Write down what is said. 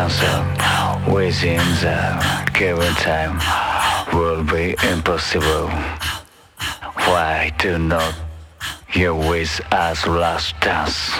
Within the given time will be impossible. Why do not you wish us last dance?